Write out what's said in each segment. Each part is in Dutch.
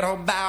quiero back.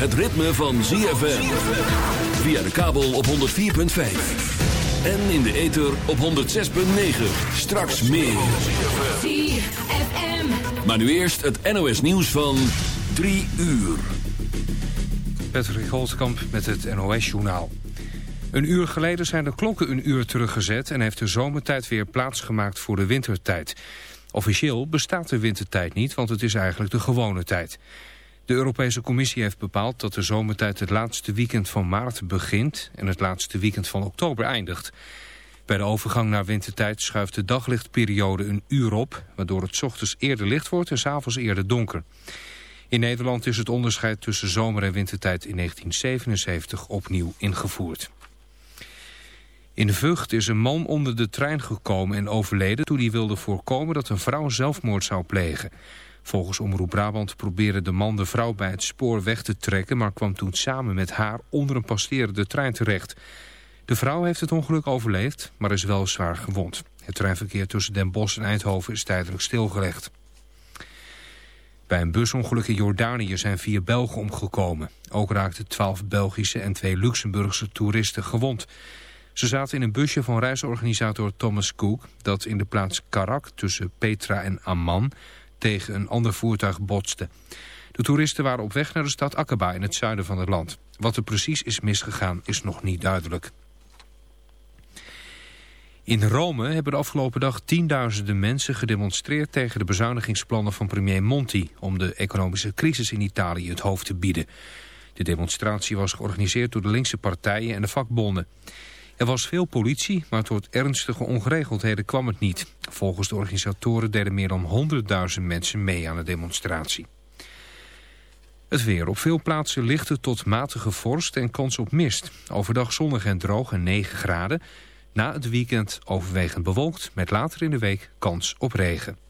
Het ritme van ZFM. Via de kabel op 104.5. En in de ether op 106.9. Straks meer. ZFM. Maar nu eerst het NOS nieuws van 3 uur. Patrick Holtkamp met het NOS-journaal. Een uur geleden zijn de klokken een uur teruggezet... en heeft de zomertijd weer plaatsgemaakt voor de wintertijd. Officieel bestaat de wintertijd niet, want het is eigenlijk de gewone tijd. De Europese Commissie heeft bepaald dat de zomertijd het laatste weekend van maart begint... en het laatste weekend van oktober eindigt. Bij de overgang naar wintertijd schuift de daglichtperiode een uur op... waardoor het ochtends eerder licht wordt en s'avonds eerder donker. In Nederland is het onderscheid tussen zomer- en wintertijd in 1977 opnieuw ingevoerd. In Vught is een man onder de trein gekomen en overleden... toen hij wilde voorkomen dat een vrouw zelfmoord zou plegen. Volgens Omroep Brabant probeerde de man de vrouw bij het spoor weg te trekken... maar kwam toen samen met haar onder een passerende trein terecht. De vrouw heeft het ongeluk overleefd, maar is wel zwaar gewond. Het treinverkeer tussen Den Bosch en Eindhoven is tijdelijk stilgelegd. Bij een busongeluk in Jordanië zijn vier Belgen omgekomen. Ook raakten twaalf Belgische en twee Luxemburgse toeristen gewond... Ze zaten in een busje van reisorganisator Thomas Cook... dat in de plaats Karak tussen Petra en Amman tegen een ander voertuig botste. De toeristen waren op weg naar de stad Aqaba in het zuiden van het land. Wat er precies is misgegaan is nog niet duidelijk. In Rome hebben de afgelopen dag tienduizenden mensen gedemonstreerd tegen de bezuinigingsplannen van premier Monti om de economische crisis in Italië het hoofd te bieden. De demonstratie was georganiseerd door de linkse partijen en de vakbonden. Er was veel politie, maar tot ernstige ongeregeldheden kwam het niet. Volgens de organisatoren deden meer dan 100.000 mensen mee aan de demonstratie. Het weer. Op veel plaatsen lichte tot matige vorst en kans op mist. Overdag zonnig en droog en 9 graden. Na het weekend overwegend bewolkt met later in de week kans op regen.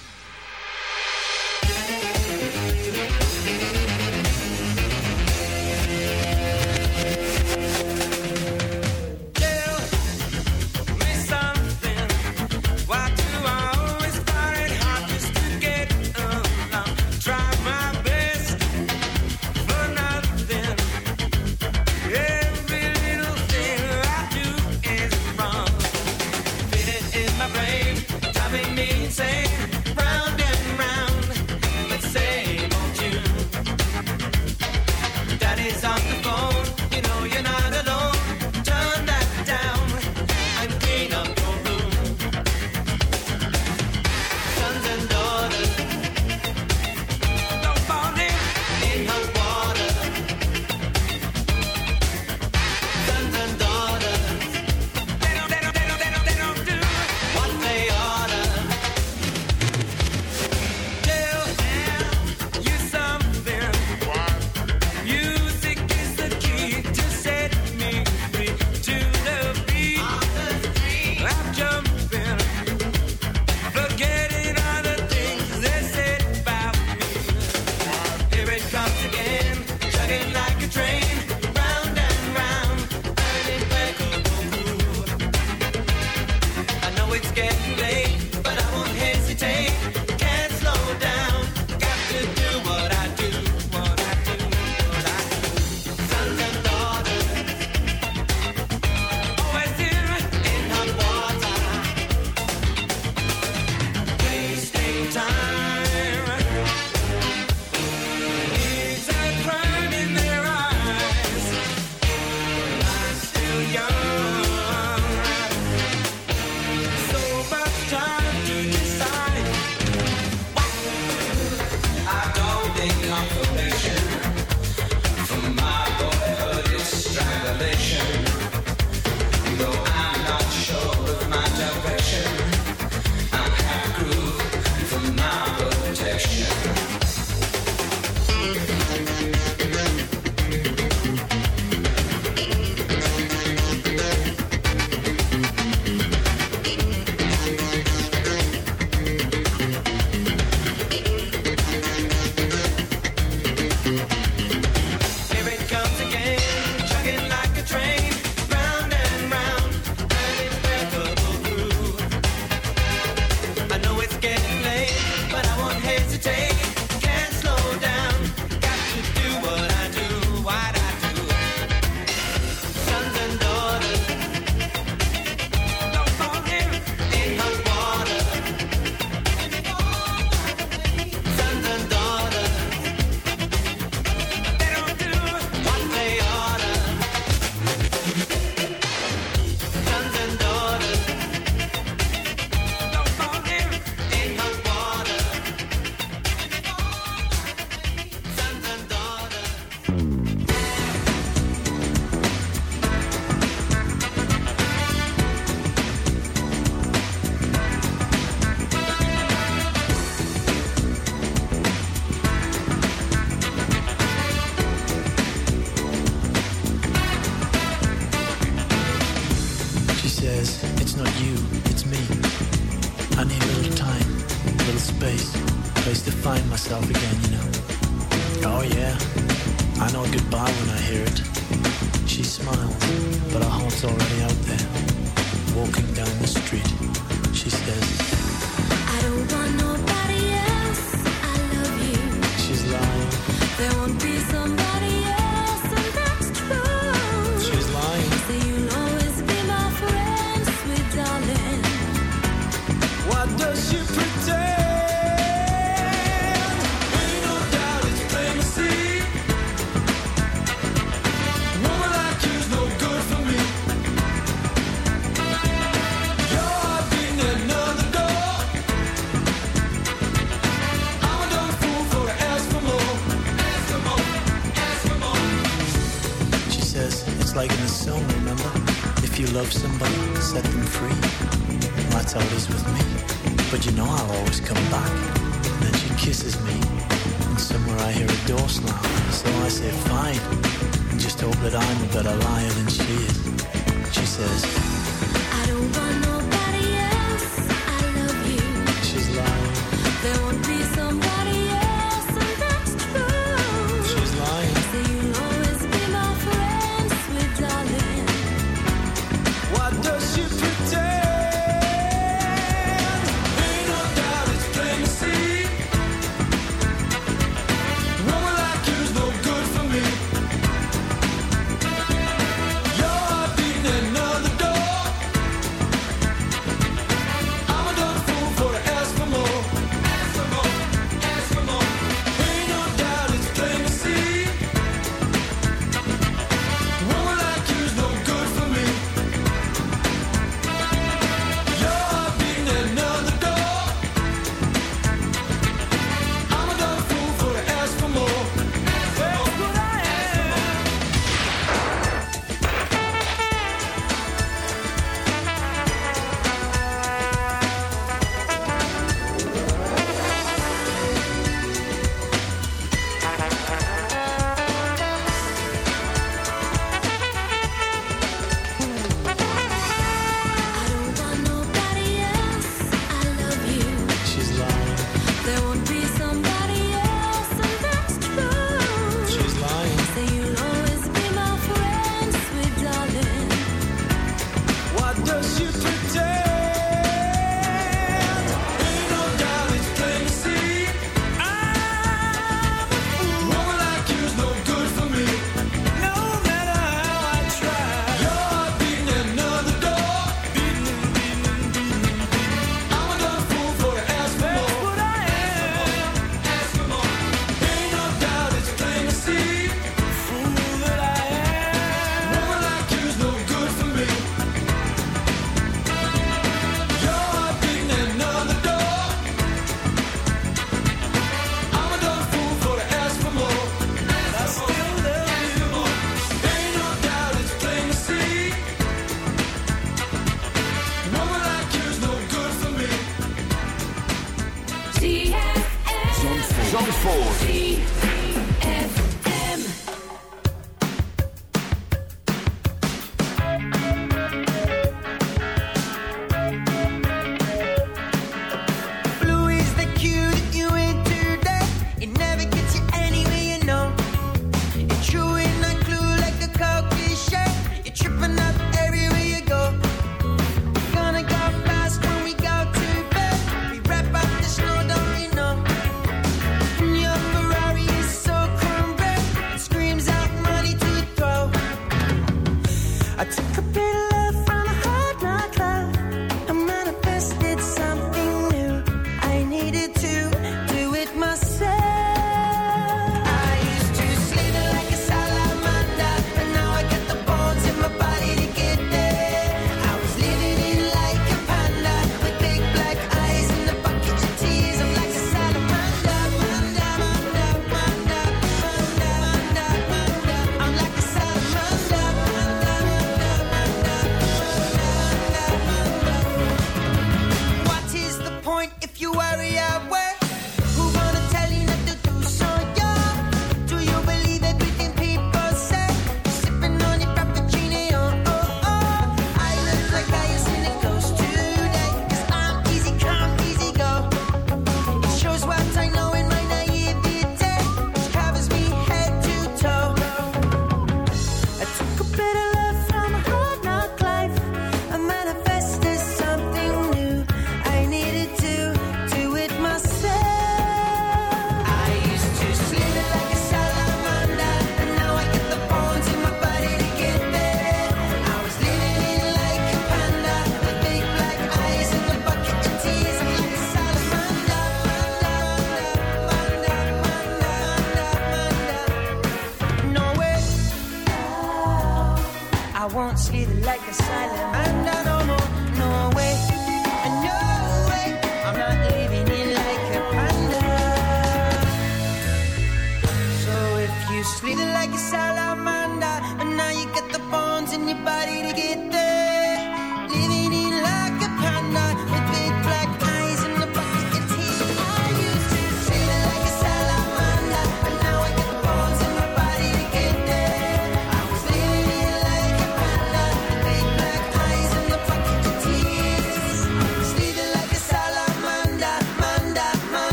used to like a salamander, and now you got the bones in your body to get there.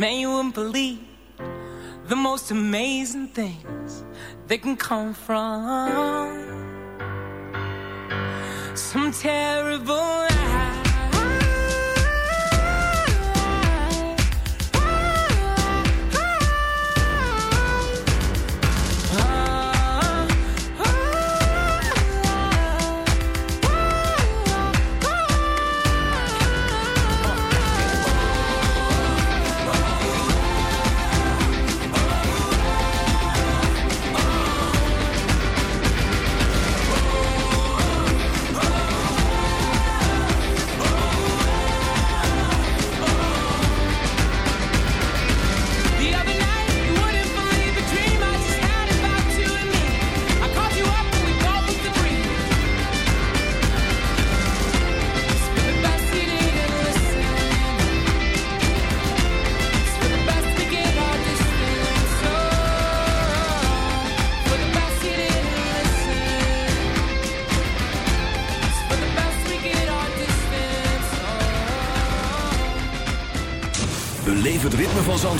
Man, you wouldn't believe the most amazing things that can come from. Some terrible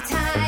time.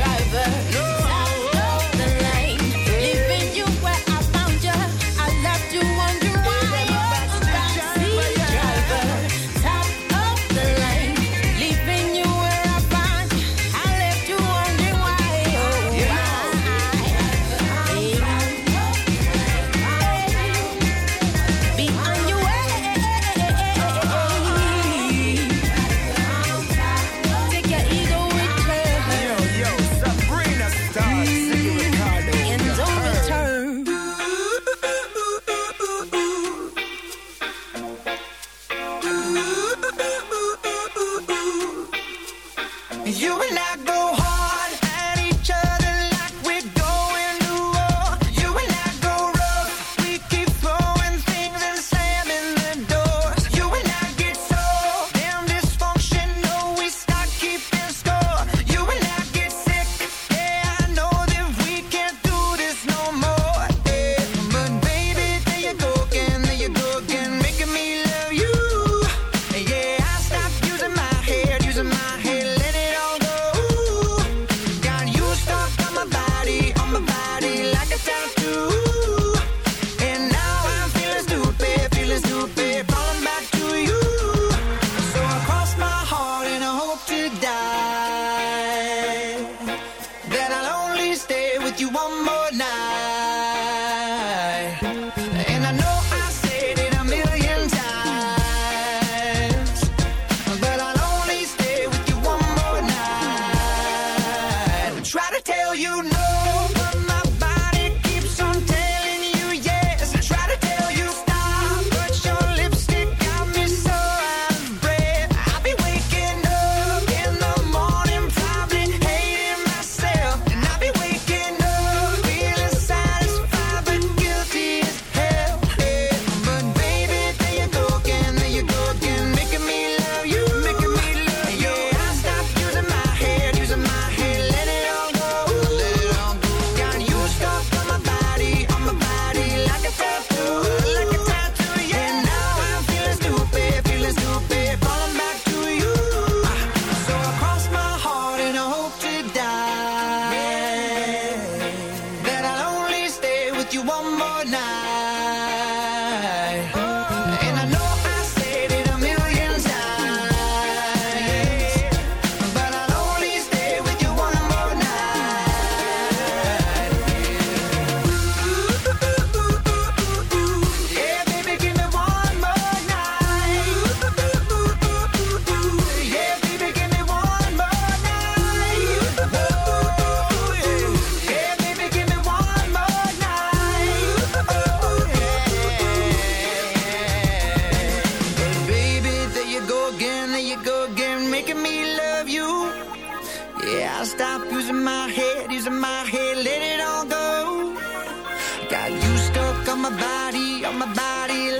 driver. Yeah, I stop using my head, using my head, let it all go. Got you stuck on my body, on my body.